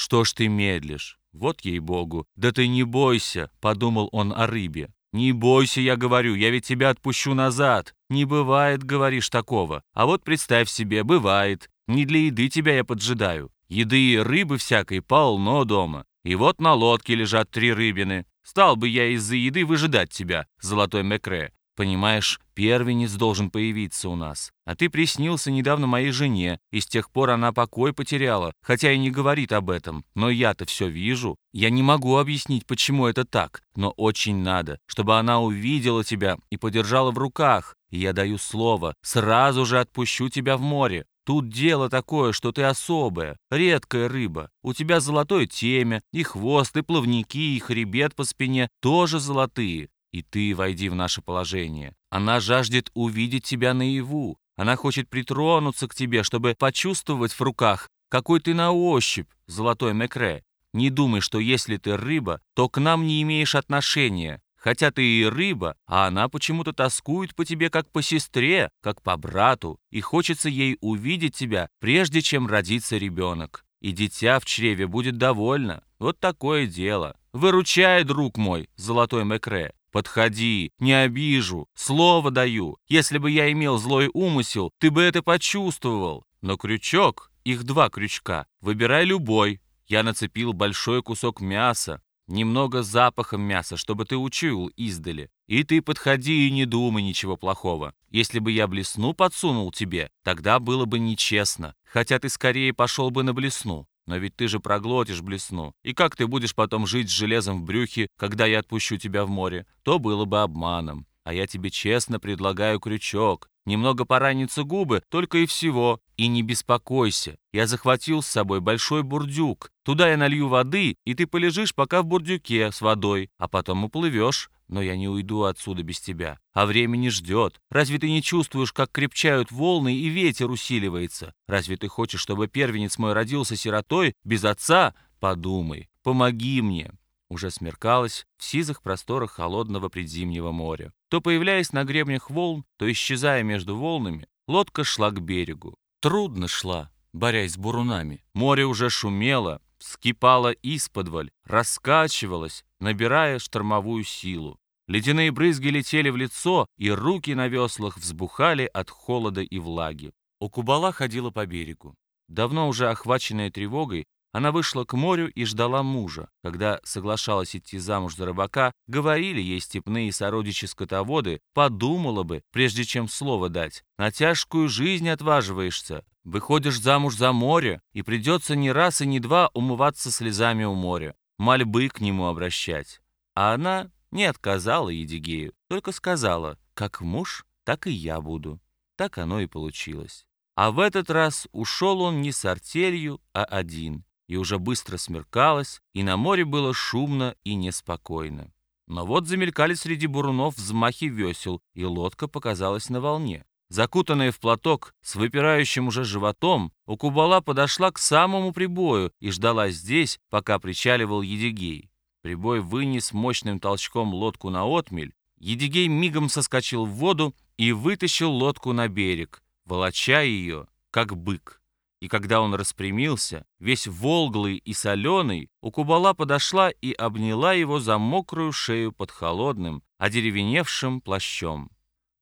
«Что ж ты медлишь? Вот ей-богу! Да ты не бойся!» — подумал он о рыбе. «Не бойся, я говорю, я ведь тебя отпущу назад. Не бывает, говоришь, такого. А вот представь себе, бывает. Не для еды тебя я поджидаю. Еды и рыбы всякой полно дома. И вот на лодке лежат три рыбины. Стал бы я из-за еды выжидать тебя, золотой Мекре. Понимаешь, первенец должен появиться у нас. А ты приснился недавно моей жене, и с тех пор она покой потеряла, хотя и не говорит об этом. Но я-то все вижу. Я не могу объяснить, почему это так, но очень надо, чтобы она увидела тебя и подержала в руках. И я даю слово, сразу же отпущу тебя в море. Тут дело такое, что ты особая, редкая рыба. У тебя золотое темя, и хвост, и плавники, и хребет по спине тоже золотые. И ты войди в наше положение. Она жаждет увидеть тебя наяву. Она хочет притронуться к тебе, чтобы почувствовать в руках, какой ты на ощупь, золотой мекре. Не думай, что если ты рыба, то к нам не имеешь отношения. Хотя ты и рыба, а она почему-то тоскует по тебе как по сестре, как по брату, и хочется ей увидеть тебя, прежде чем родится ребенок. И дитя в чреве будет довольно. Вот такое дело. Выручай, друг мой, золотой мекре. «Подходи, не обижу, слово даю. Если бы я имел злой умысел, ты бы это почувствовал. Но крючок, их два крючка, выбирай любой. Я нацепил большой кусок мяса, немного запахом мяса, чтобы ты учуял издали. И ты подходи и не думай ничего плохого. Если бы я блесну подсунул тебе, тогда было бы нечестно, хотя ты скорее пошел бы на блесну. Но ведь ты же проглотишь блесну. И как ты будешь потом жить с железом в брюхе, когда я отпущу тебя в море? То было бы обманом. А я тебе честно предлагаю крючок. Немного поранятся губы, только и всего. И не беспокойся. Я захватил с собой большой бурдюк. Туда я налью воды, и ты полежишь пока в бурдюке с водой, а потом уплывешь. Но я не уйду отсюда без тебя. А время не ждет. Разве ты не чувствуешь, как крепчают волны и ветер усиливается? Разве ты хочешь, чтобы первенец мой родился сиротой, без отца? Подумай, помоги мне». Уже смеркалось в сизых просторах холодного предзимнего моря. То появляясь на гребнях волн, то исчезая между волнами, лодка шла к берегу. Трудно шла, борясь с бурунами. Море уже шумело, вскипало исподволь, раскачивалось, набирая штормовую силу. Ледяные брызги летели в лицо, и руки на веслах взбухали от холода и влаги. Укубала ходила по берегу. Давно уже охваченная тревогой, она вышла к морю и ждала мужа. Когда соглашалась идти замуж за рыбака, говорили ей степные сородичи скотоводы, подумала бы, прежде чем слово дать. На тяжкую жизнь отваживаешься. Выходишь замуж за море, и придется не раз и не два умываться слезами у моря, мольбы к нему обращать. А она не отказала Едигею, только сказала, как муж, так и я буду. Так оно и получилось. А в этот раз ушел он не с артелью, а один, и уже быстро смеркалось, и на море было шумно и неспокойно. Но вот замелькали среди бурунов взмахи весел, и лодка показалась на волне. Закутанная в платок, с выпирающим уже животом, Укубала подошла к самому прибою и ждала здесь, пока причаливал Едигей. Прибой вынес мощным толчком лодку на отмель. Едигей мигом соскочил в воду и вытащил лодку на берег, волоча ее, как бык. И когда он распрямился, весь волглый и соленый, у Кубала подошла и обняла его за мокрую шею под холодным, одеревеневшим плащом.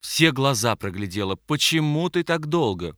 Все глаза проглядела. «Почему ты так долго?»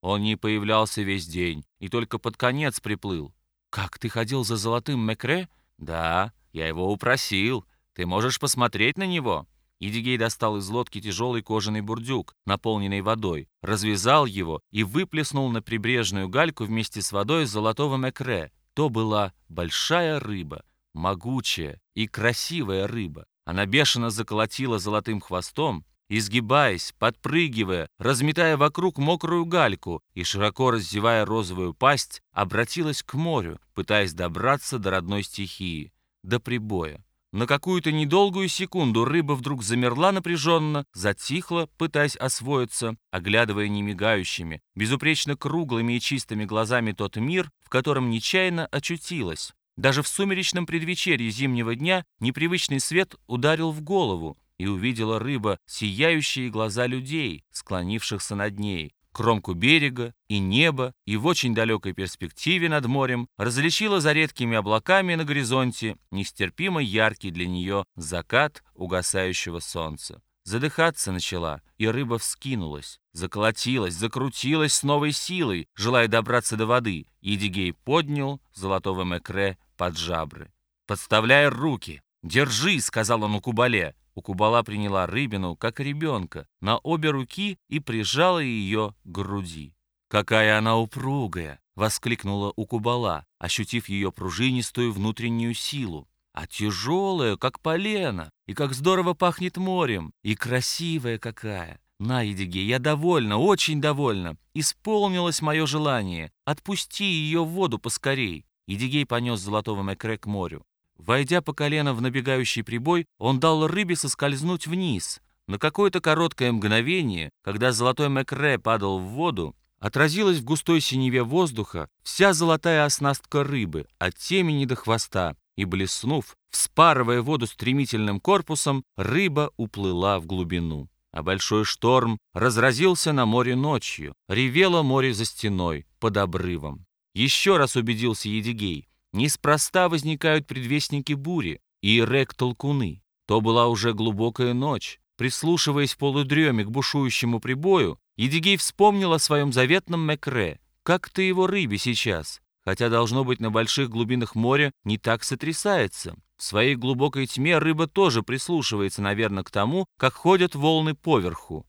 Он не появлялся весь день и только под конец приплыл. «Как ты ходил за золотым Мекре?» «Да, я его упросил. Ты можешь посмотреть на него». Идигей достал из лодки тяжелый кожаный бурдюк, наполненный водой, развязал его и выплеснул на прибрежную гальку вместе с водой золотого мекре. То была большая рыба, могучая и красивая рыба. Она бешено заколотила золотым хвостом, изгибаясь, подпрыгивая, разметая вокруг мокрую гальку и, широко раздевая розовую пасть, обратилась к морю, пытаясь добраться до родной стихии до прибоя. На какую-то недолгую секунду рыба вдруг замерла напряженно, затихла, пытаясь освоиться, оглядывая немигающими, безупречно круглыми и чистыми глазами тот мир, в котором нечаянно очутилась. Даже в сумеречном предвечерье зимнего дня непривычный свет ударил в голову, и увидела рыба сияющие глаза людей, склонившихся над ней, кромку берега, и небо, и в очень далекой перспективе над морем различила за редкими облаками на горизонте нестерпимо яркий для нее закат угасающего солнца. Задыхаться начала, и рыба вскинулась, заколотилась, закрутилась с новой силой, желая добраться до воды. Едигей поднял золотого мекре под жабры. «Подставляя руки! Держи!» — сказал он Укубале. Укубала приняла рыбину, как ребенка, на обе руки и прижала ее к груди. «Какая она упругая!» — воскликнула Укубала, ощутив ее пружинистую внутреннюю силу. «А тяжелая, как полено, и как здорово пахнет морем, и красивая какая!» «На, Едиге, я довольна, очень довольна. Исполнилось мое желание. Отпусти ее в воду поскорей». Едигей понес золотого Мекре к морю. Войдя по колено в набегающий прибой, он дал рыбе соскользнуть вниз. На какое-то короткое мгновение, когда золотой Мекре падал в воду, отразилась в густой синеве воздуха вся золотая оснастка рыбы от темени до хвоста, и, блеснув, вспарывая воду стремительным корпусом, рыба уплыла в глубину. А большой шторм разразился на море ночью, ревело море за стеной, под обрывом. Еще раз убедился Едигей, Неспроста возникают предвестники бури и рек-толкуны. То была уже глубокая ночь. Прислушиваясь полудреме к бушующему прибою, Едигей вспомнил о своем заветном Мекре. Как ты его рыбе сейчас? Хотя, должно быть, на больших глубинах моря не так сотрясается. В своей глубокой тьме рыба тоже прислушивается, наверное, к тому, как ходят волны поверху.